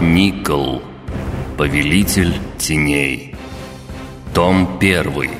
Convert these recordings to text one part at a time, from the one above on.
Никол. Повелитель теней. Том 1.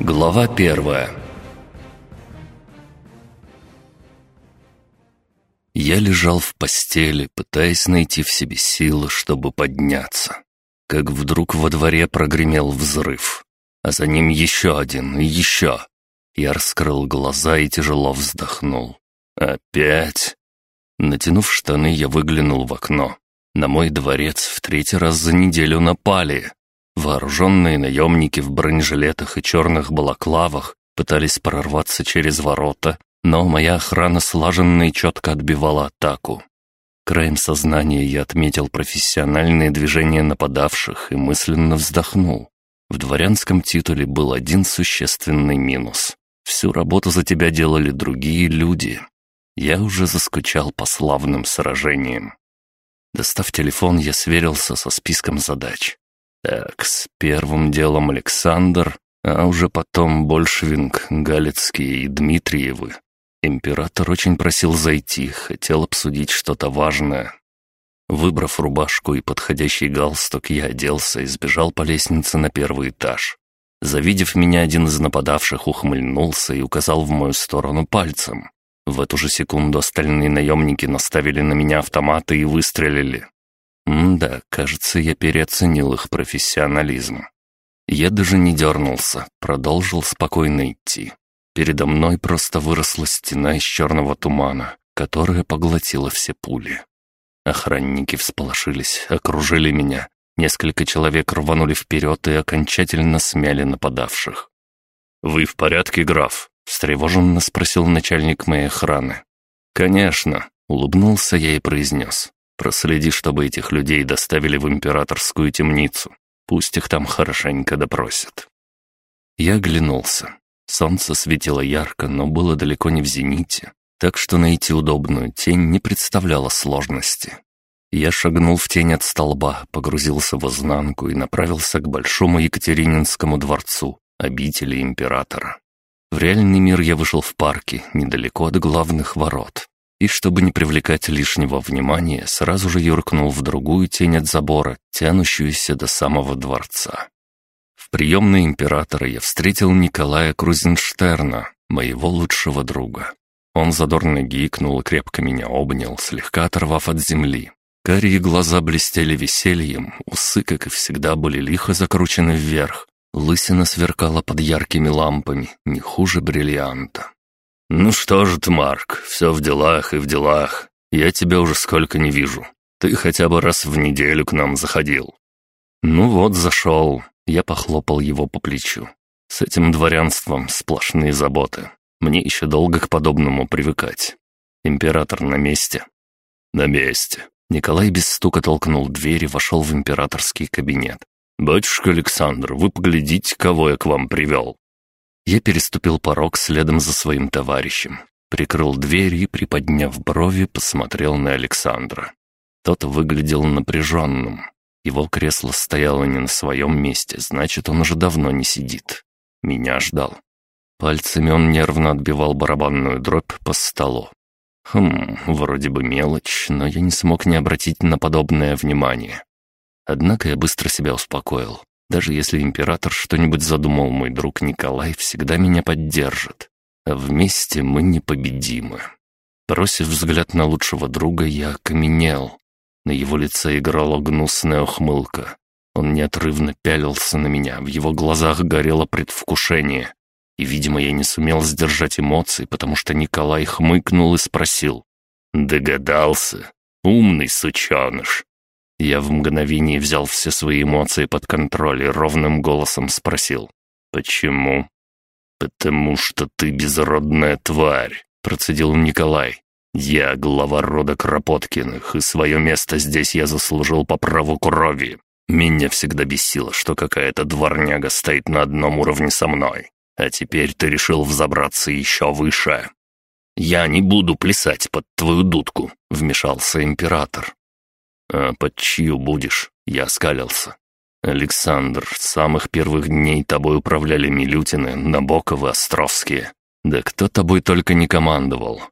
Глава 1. Я лежал в постели, пытаясь найти в себе силы, чтобы подняться. Как вдруг во дворе прогремел взрыв, а за ним еще один и еще. Я раскрыл глаза и тяжело вздохнул. Опять? Натянув штаны, я выглянул в окно. На мой дворец в третий раз за неделю напали. Вооруженные наемники в бронежилетах и черных балаклавах пытались прорваться через ворота, но моя охрана слаженно и четко отбивала атаку. Краем сознания я отметил профессиональные движения нападавших и мысленно вздохнул. В дворянском титуле был один существенный минус. Всю работу за тебя делали другие люди. Я уже заскучал по славным сражениям. Достав телефон, я сверился со списком задач. Так, с первым делом Александр, а уже потом Большвинг, Галицкий и Дмитриевы. Император очень просил зайти, хотел обсудить что-то важное. Выбрав рубашку и подходящий галстук, я оделся и сбежал по лестнице на первый этаж. Завидев меня, один из нападавших ухмыльнулся и указал в мою сторону пальцем. В эту же секунду остальные наемники наставили на меня автоматы и выстрелили. М-да, кажется, я переоценил их профессионализм. Я даже не дернулся, продолжил спокойно идти. Передо мной просто выросла стена из черного тумана, которая поглотила все пули. Охранники всполошились, окружили меня, Несколько человек рванули вперед и окончательно смяли нападавших. «Вы в порядке, граф?» — встревоженно спросил начальник моей охраны. «Конечно», — улыбнулся я и произнес. «Проследи, чтобы этих людей доставили в императорскую темницу. Пусть их там хорошенько допросят». Я оглянулся. Солнце светило ярко, но было далеко не в зените, так что найти удобную тень не представляло сложности. Я шагнул в тень от столба, погрузился в изнанку и направился к Большому Екатерининскому дворцу, обители императора. В реальный мир я вышел в парке, недалеко от главных ворот. И чтобы не привлекать лишнего внимания, сразу же юркнул в другую тень от забора, тянущуюся до самого дворца. В приемной императора я встретил Николая Крузенштерна, моего лучшего друга. Он задорно гикнул и крепко меня обнял, слегка оторвав от земли. Карие глаза блестели весельем, усы, как и всегда, были лихо закручены вверх. Лысина сверкала под яркими лампами, не хуже бриллианта. «Ну что же ты, Марк, все в делах и в делах. Я тебя уже сколько не вижу. Ты хотя бы раз в неделю к нам заходил». «Ну вот, зашел». Я похлопал его по плечу. «С этим дворянством сплошные заботы. Мне еще долго к подобному привыкать. Император на месте?» «На месте. Николай без стука толкнул дверь и вошел в императорский кабинет. «Батюшка Александр, вы поглядите, кого я к вам привел!» Я переступил порог следом за своим товарищем, прикрыл дверь и, приподняв брови, посмотрел на Александра. Тот выглядел напряженным. Его кресло стояло не на своем месте, значит, он уже давно не сидит. Меня ждал. Пальцами он нервно отбивал барабанную дробь по столу. Хм, вроде бы мелочь, но я не смог не обратить на подобное внимание. Однако я быстро себя успокоил. Даже если император что-нибудь задумал, мой друг Николай всегда меня поддержит. А вместе мы непобедимы. Бросив взгляд на лучшего друга, я окаменел. На его лице играла гнусная ухмылка. Он неотрывно пялился на меня, в его глазах горело предвкушение. И, видимо, я не сумел сдержать эмоции, потому что Николай хмыкнул и спросил. «Догадался? Умный сучаныш!» Я в мгновение взял все свои эмоции под контроль и ровным голосом спросил. «Почему?» «Потому что ты безродная тварь», — процедил Николай. «Я глава рода Кропоткиных, и свое место здесь я заслужил по праву крови. Меня всегда бесило, что какая-то дворняга стоит на одном уровне со мной. А теперь ты решил взобраться еще выше. Я не буду плясать под твою дудку», — вмешался император. «А под чью будешь?» — я скалился. «Александр, с самых первых дней тобой управляли Милютины, Набоковы, Островские. Да кто тобой только не командовал.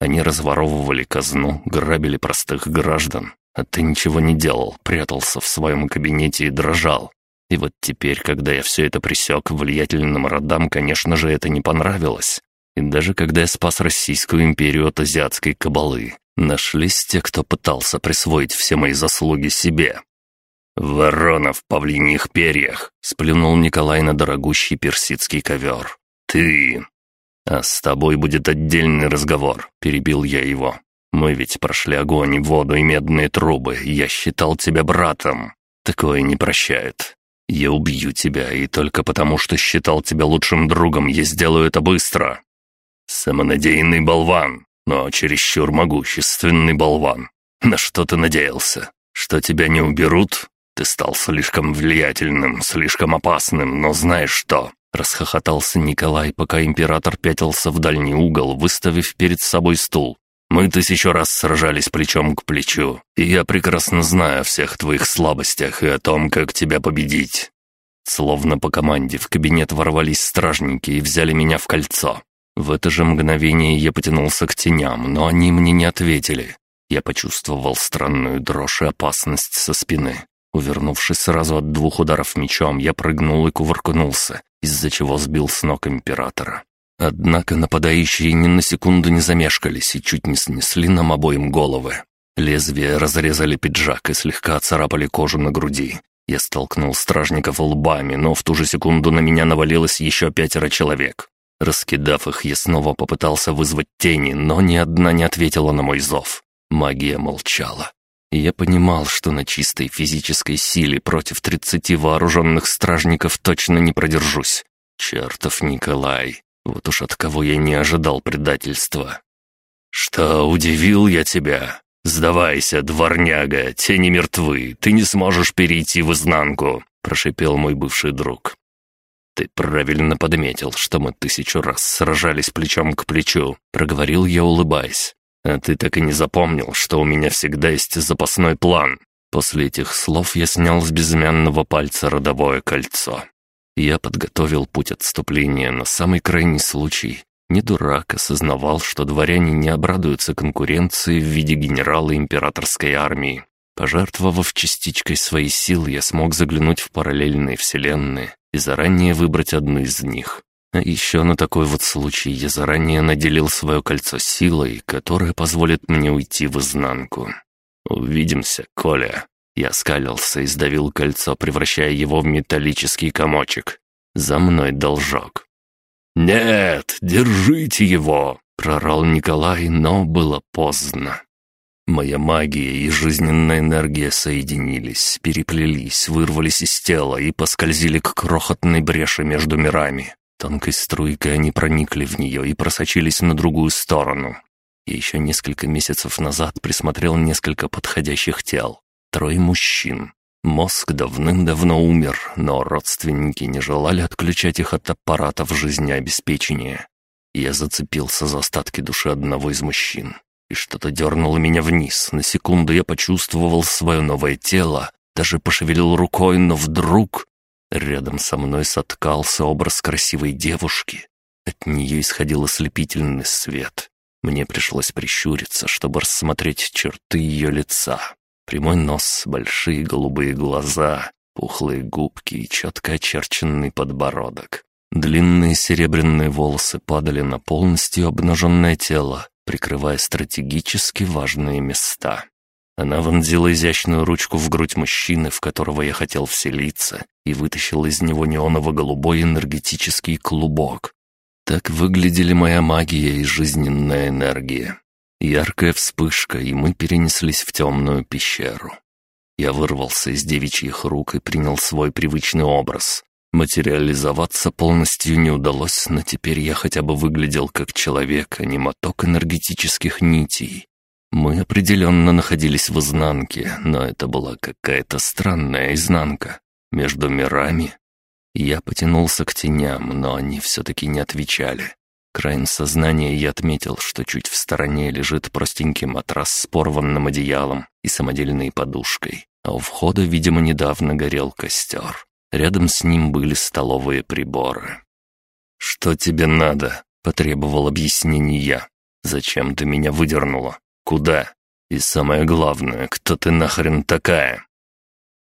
Они разворовывали казну, грабили простых граждан. А ты ничего не делал, прятался в своем кабинете и дрожал. И вот теперь, когда я все это присек, влиятельным родам, конечно же, это не понравилось. И даже когда я спас Российскую империю от азиатской кабалы, нашлись те, кто пытался присвоить все мои заслуги себе. «Ворона в павлиньих перьях!» — сплюнул Николай на дорогущий персидский ковер. «Ты!» «А с тобой будет отдельный разговор», — перебил я его. «Мы ведь прошли огонь, воду и медные трубы, я считал тебя братом. Такое не прощают. Я убью тебя, и только потому, что считал тебя лучшим другом, я сделаю это быстро. Самонадеянный болван, но чересчур могущественный болван. На что ты надеялся? Что тебя не уберут? Ты стал слишком влиятельным, слишком опасным, но знаешь что?» Расхохотался Николай, пока император пятился в дальний угол, выставив перед собой стул. «Мы тысячу раз сражались плечом к плечу, и я прекрасно знаю о всех твоих слабостях и о том, как тебя победить». Словно по команде в кабинет ворвались стражники и взяли меня в кольцо. В это же мгновение я потянулся к теням, но они мне не ответили. Я почувствовал странную дрожь и опасность со спины. Увернувшись сразу от двух ударов мечом, я прыгнул и кувыркнулся, из-за чего сбил с ног императора. Однако нападающие ни на секунду не замешкались и чуть не снесли нам обоим головы. Лезвия разрезали пиджак и слегка царапали кожу на груди. Я столкнул стражников лбами, но в ту же секунду на меня навалилось еще пятеро человек. Раскидав их, я снова попытался вызвать тени, но ни одна не ответила на мой зов. Магия молчала. Я понимал, что на чистой физической силе против тридцати вооруженных стражников точно не продержусь. Чертов Николай, вот уж от кого я не ожидал предательства. «Что, удивил я тебя? Сдавайся, дворняга, тени мертвы, ты не сможешь перейти в изнанку», — прошипел мой бывший друг. «Ты правильно подметил, что мы тысячу раз сражались плечом к плечу», — проговорил я, улыбаясь. «А ты так и не запомнил, что у меня всегда есть запасной план». После этих слов я снял с безымянного пальца родовое кольцо. Я подготовил путь отступления на самый крайний случай. Не дурак, осознавал, что дворяне не обрадуются конкуренции в виде генерала императорской армии. Пожертвовав частичкой своей сил, я смог заглянуть в параллельные вселенные и заранее выбрать одну из них. А еще на такой вот случай я заранее наделил свое кольцо силой, которая позволит мне уйти в изнанку. «Увидимся, Коля». Я скалился и сдавил кольцо, превращая его в металлический комочек. «За мной должок». «Нет, держите его!» — прорал Николай, но было поздно. Моя магия и жизненная энергия соединились, переплелись, вырвались из тела и поскользили к крохотной бреши между мирами. Тонкой струйкой они проникли в нее и просочились на другую сторону. Я еще несколько месяцев назад присмотрел несколько подходящих тел. Трое мужчин. Мозг давным-давно умер, но родственники не желали отключать их от аппаратов жизнеобеспечения. Я зацепился за остатки души одного из мужчин, и что-то дернуло меня вниз. На секунду я почувствовал свое новое тело, даже пошевелил рукой, но вдруг Рядом со мной соткался образ красивой девушки. От нее исходил ослепительный свет. Мне пришлось прищуриться, чтобы рассмотреть черты ее лица. Прямой нос, большие голубые глаза, пухлые губки и четко очерченный подбородок. Длинные серебряные волосы падали на полностью обнаженное тело, прикрывая стратегически важные места. Она вонзила изящную ручку в грудь мужчины, в которого я хотел вселиться, и вытащила из него неоново-голубой энергетический клубок. Так выглядели моя магия и жизненная энергия. Яркая вспышка, и мы перенеслись в темную пещеру. Я вырвался из девичьих рук и принял свой привычный образ. Материализоваться полностью не удалось, но теперь я хотя бы выглядел как человек, а не моток энергетических нитей. Мы определенно находились в изнанке, но это была какая-то странная изнанка. Между мирами. Я потянулся к теням, но они все-таки не отвечали. Краем сознания я отметил, что чуть в стороне лежит простенький матрас с порванным одеялом и самодельной подушкой, а у входа, видимо, недавно горел костер. Рядом с ним были столовые приборы. «Что тебе надо?» — потребовал объяснений я. Зачем ты меня выдернула? Куда? И самое главное, кто ты нахрен такая?»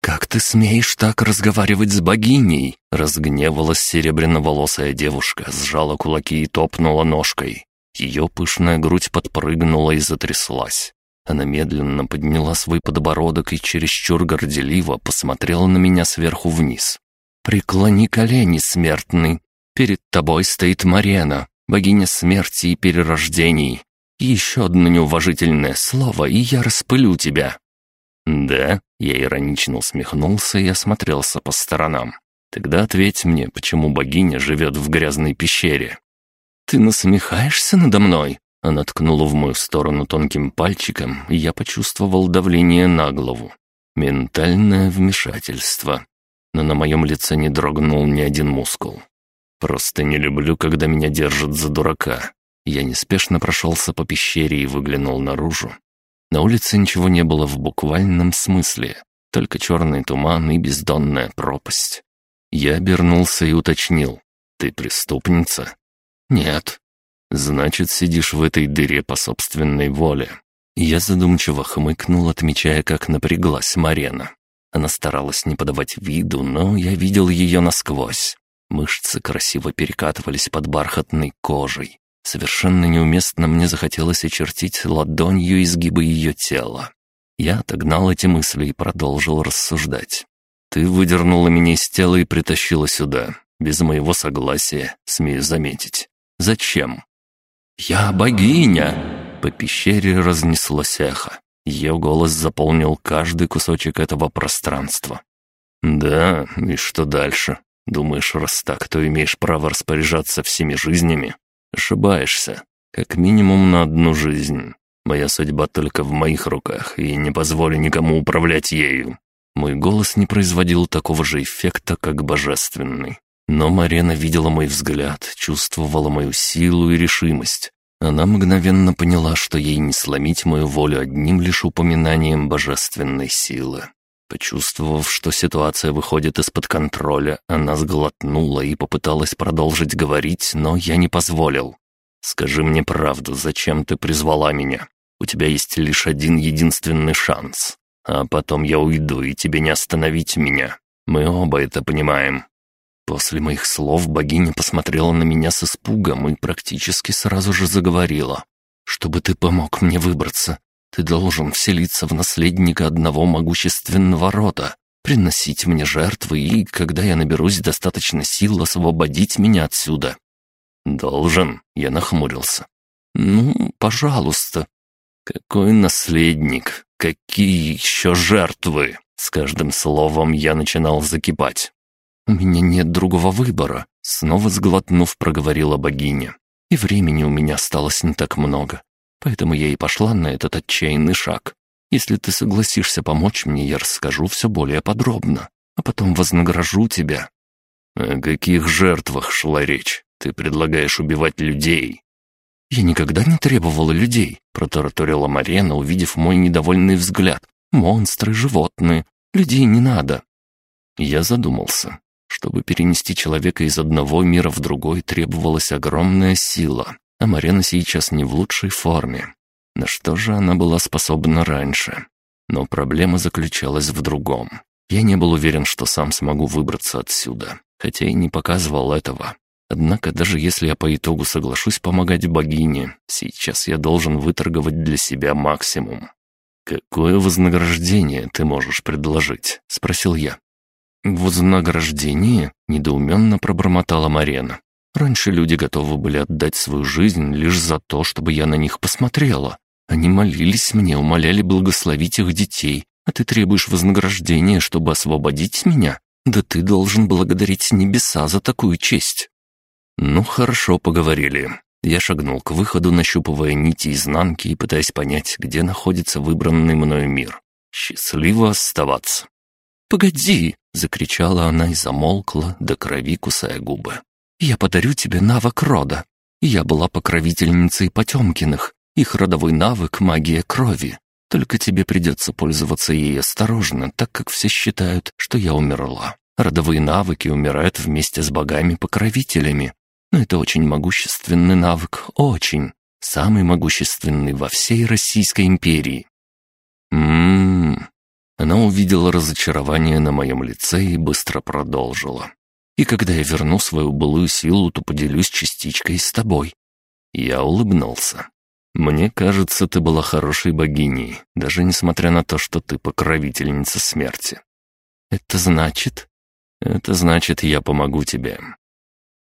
«Как ты смеешь так разговаривать с богиней?» Разгневалась серебряноволосая девушка, сжала кулаки и топнула ножкой. Ее пышная грудь подпрыгнула и затряслась. Она медленно подняла свой подбородок и чересчур горделиво посмотрела на меня сверху вниз. «Преклони колени, смертный. Перед тобой стоит Марена, богиня смерти и перерождений. Еще одно неуважительное слово, и я распылю тебя». «Да?» — я иронично усмехнулся и осмотрелся по сторонам. «Тогда ответь мне, почему богиня живет в грязной пещере?» «Ты насмехаешься надо мной?» Она ткнула в мою сторону тонким пальчиком, и я почувствовал давление на голову. Ментальное вмешательство. Но на моем лице не дрогнул ни один мускул. Просто не люблю, когда меня держат за дурака. Я неспешно прошелся по пещере и выглянул наружу. На улице ничего не было в буквальном смысле, только черный туман и бездонная пропасть. Я обернулся и уточнил. «Ты преступница?» «Нет». «Значит, сидишь в этой дыре по собственной воле». Я задумчиво хмыкнул, отмечая, как напряглась Марена. Она старалась не подавать виду, но я видел ее насквозь. Мышцы красиво перекатывались под бархатной кожей. Совершенно неуместно мне захотелось очертить ладонью изгибы ее тела. Я отогнал эти мысли и продолжил рассуждать. «Ты выдернула меня из тела и притащила сюда. Без моего согласия, смею заметить. Зачем?» «Я богиня!» По пещере разнеслось эхо. Ее голос заполнил каждый кусочек этого пространства. «Да, и что дальше? Думаешь, раз так, то имеешь право распоряжаться всеми жизнями? Ошибаешься. Как минимум на одну жизнь. Моя судьба только в моих руках, и не позволю никому управлять ею. Мой голос не производил такого же эффекта, как божественный. Но Марена видела мой взгляд, чувствовала мою силу и решимость. Она мгновенно поняла, что ей не сломить мою волю одним лишь упоминанием божественной силы. Почувствовав, что ситуация выходит из-под контроля, она сглотнула и попыталась продолжить говорить, но я не позволил. «Скажи мне правду, зачем ты призвала меня? У тебя есть лишь один единственный шанс. А потом я уйду, и тебе не остановить меня. Мы оба это понимаем». После моих слов богиня посмотрела на меня с испугом и практически сразу же заговорила. «Чтобы ты помог мне выбраться, ты должен вселиться в наследника одного могущественного рода, приносить мне жертвы и, когда я наберусь достаточно сил, освободить меня отсюда». «Должен?» — я нахмурился. «Ну, пожалуйста». «Какой наследник? Какие еще жертвы?» С каждым словом я начинал закипать. «У меня нет другого выбора», — снова сглотнув, проговорила богиня. «И времени у меня осталось не так много. Поэтому я и пошла на этот отчаянный шаг. Если ты согласишься помочь мне, я расскажу все более подробно, а потом вознагражу тебя». «О каких жертвах шла речь? Ты предлагаешь убивать людей?» «Я никогда не требовала людей», — протараторила Марена, увидев мой недовольный взгляд. «Монстры, животные. Людей не надо». Я задумался. Чтобы перенести человека из одного мира в другой, требовалась огромная сила, а Марена сейчас не в лучшей форме. На что же она была способна раньше? Но проблема заключалась в другом. Я не был уверен, что сам смогу выбраться отсюда, хотя и не показывал этого. Однако даже если я по итогу соглашусь помогать богине, сейчас я должен выторговать для себя максимум. «Какое вознаграждение ты можешь предложить?» — спросил я. «Вознаграждение?» — недоуменно пробормотала Марена. Раньше люди готовы были отдать свою жизнь лишь за то, чтобы я на них посмотрела. Они молились мне, умоляли благословить их детей, а ты требуешь вознаграждения, чтобы освободить меня? Да ты должен благодарить небеса за такую честь». «Ну, хорошо, поговорили». Я шагнул к выходу, нащупывая нити изнанки и пытаясь понять, где находится выбранный мною мир. Счастливо оставаться. «Погоди!» — закричала она и замолкла, до крови кусая губы. Я подарю тебе навык рода. Я была покровительницей Потемкиных. Их родовой навык — магия крови. Только тебе придется пользоваться ей осторожно, так как все считают, что я умерла. Родовые навыки умирают вместе с богами-покровителями. Но это очень могущественный навык, очень. самый могущественный во всей Российской империи. Ммм. Увидела разочарование на моем лице и быстро продолжила. И когда я верну свою былую силу, то поделюсь частичкой с тобой. Я улыбнулся. «Мне кажется, ты была хорошей богиней, даже несмотря на то, что ты покровительница смерти». «Это значит?» «Это значит, я помогу тебе».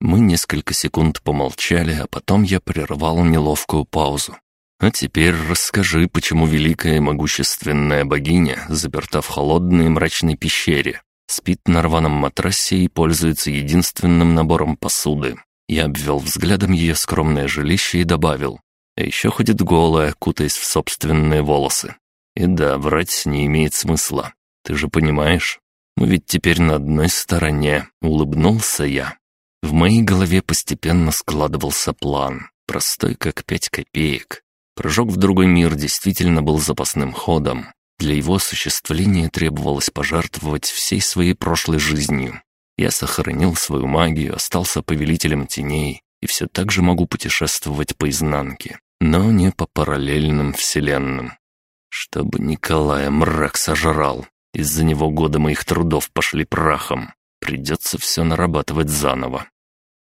Мы несколько секунд помолчали, а потом я прервал неловкую паузу. «А теперь расскажи, почему великая могущественная богиня заперта в холодной и мрачной пещере, спит на рваном матрасе и пользуется единственным набором посуды, я обвел взглядом ее скромное жилище и добавил. А еще ходит голая, кутаясь в собственные волосы. И да, врать не имеет смысла. Ты же понимаешь? Мы ведь теперь на одной стороне. Улыбнулся я. В моей голове постепенно складывался план. Простой, как пять копеек. Прыжок в другой мир действительно был запасным ходом. Для его осуществления требовалось пожертвовать всей своей прошлой жизнью. Я сохранил свою магию, остался повелителем теней и все так же могу путешествовать по изнанке, но не по параллельным вселенным. Чтобы Николая мрак сожрал, из-за него годы моих трудов пошли прахом. Придется все нарабатывать заново.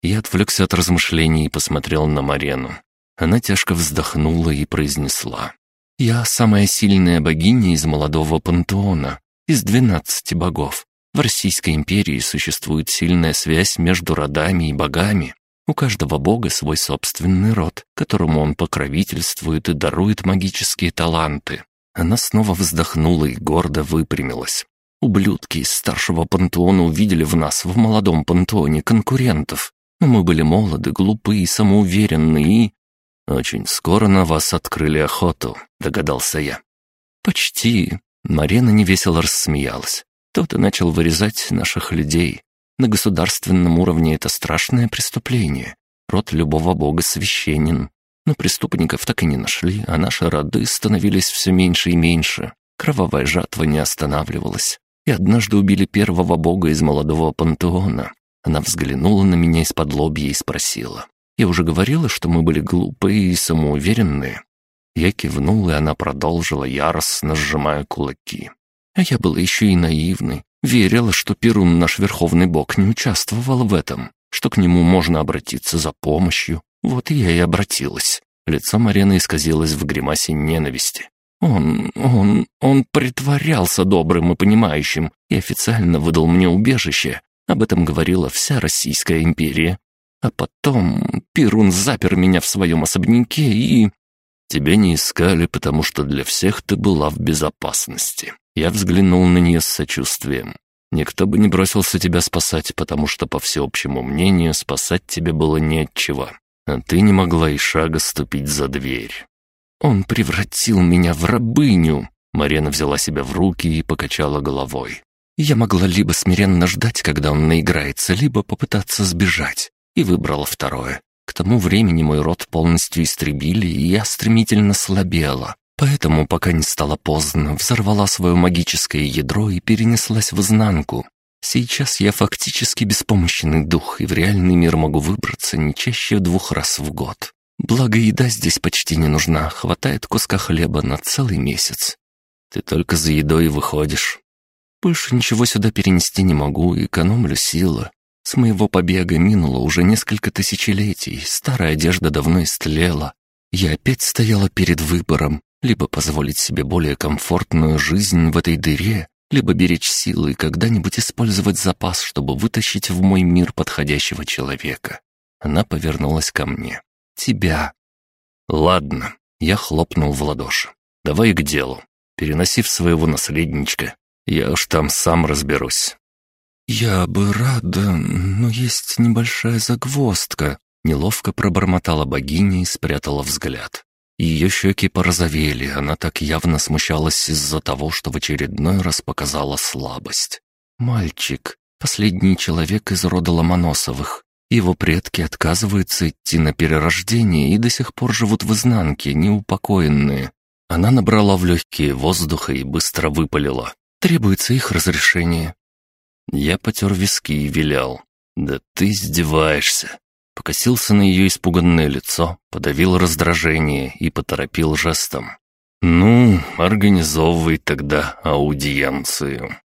Я отвлекся от размышлений и посмотрел на Марену. Она тяжко вздохнула и произнесла. «Я самая сильная богиня из молодого пантеона, из двенадцати богов. В Российской империи существует сильная связь между родами и богами. У каждого бога свой собственный род, которому он покровительствует и дарует магические таланты. Она снова вздохнула и гордо выпрямилась. Ублюдки из старшего пантеона увидели в нас, в молодом пантеоне, конкурентов. Но мы были молоды, глупы и самоуверенны и... «Очень скоро на вас открыли охоту», — догадался я. «Почти». Марена невесело рассмеялась. Кто-то начал вырезать наших людей. На государственном уровне это страшное преступление. Род любого бога священен. Но преступников так и не нашли, а наши роды становились все меньше и меньше. Кровавая жатва не останавливалась. И однажды убили первого бога из молодого пантеона. Она взглянула на меня из-под лобья и спросила. «Я уже говорила, что мы были глупые и самоуверенные?» Я кивнул, и она продолжила, яростно сжимая кулаки. А я была еще и наивной. Верила, что Перун, наш верховный бог, не участвовал в этом, что к нему можно обратиться за помощью. Вот я и обратилась. Лицо Марены исказилось в гримасе ненависти. Он, он, он притворялся добрым и понимающим и официально выдал мне убежище. Об этом говорила вся Российская империя. А потом Перун запер меня в своем особняке и... Тебя не искали, потому что для всех ты была в безопасности. Я взглянул на нее с сочувствием. Никто бы не бросился тебя спасать, потому что, по всеобщему мнению, спасать тебе было нечего. А ты не могла и шага ступить за дверь. Он превратил меня в рабыню. Марена взяла себя в руки и покачала головой. Я могла либо смиренно ждать, когда он наиграется, либо попытаться сбежать. И выбрала второе. К тому времени мой род полностью истребили, и я стремительно слабела. Поэтому, пока не стало поздно, взорвала свое магическое ядро и перенеслась в изнанку. Сейчас я фактически беспомощный дух, и в реальный мир могу выбраться не чаще двух раз в год. Благо, еда здесь почти не нужна, хватает куска хлеба на целый месяц. Ты только за едой выходишь. Больше ничего сюда перенести не могу, экономлю силы. С моего побега минуло уже несколько тысячелетий, старая одежда давно истлела. Я опять стояла перед выбором, либо позволить себе более комфортную жизнь в этой дыре, либо беречь силы и когда-нибудь использовать запас, чтобы вытащить в мой мир подходящего человека. Она повернулась ко мне. «Тебя». «Ладно», — я хлопнул в ладоши. «Давай к делу. Переносив своего наследничка, я уж там сам разберусь. «Я бы рада, но есть небольшая загвоздка», — неловко пробормотала богиня и спрятала взгляд. Ее щеки порозовели, она так явно смущалась из-за того, что в очередной раз показала слабость. «Мальчик, последний человек из рода Ломоносовых. Его предки отказываются идти на перерождение и до сих пор живут в изнанке, неупокоенные». Она набрала в легкие воздуха и быстро выпалила. «Требуется их разрешение. Я потер виски и вилял. «Да ты издеваешься. Покосился на ее испуганное лицо, подавил раздражение и поторопил жестом. «Ну, организовывай тогда аудиенцию».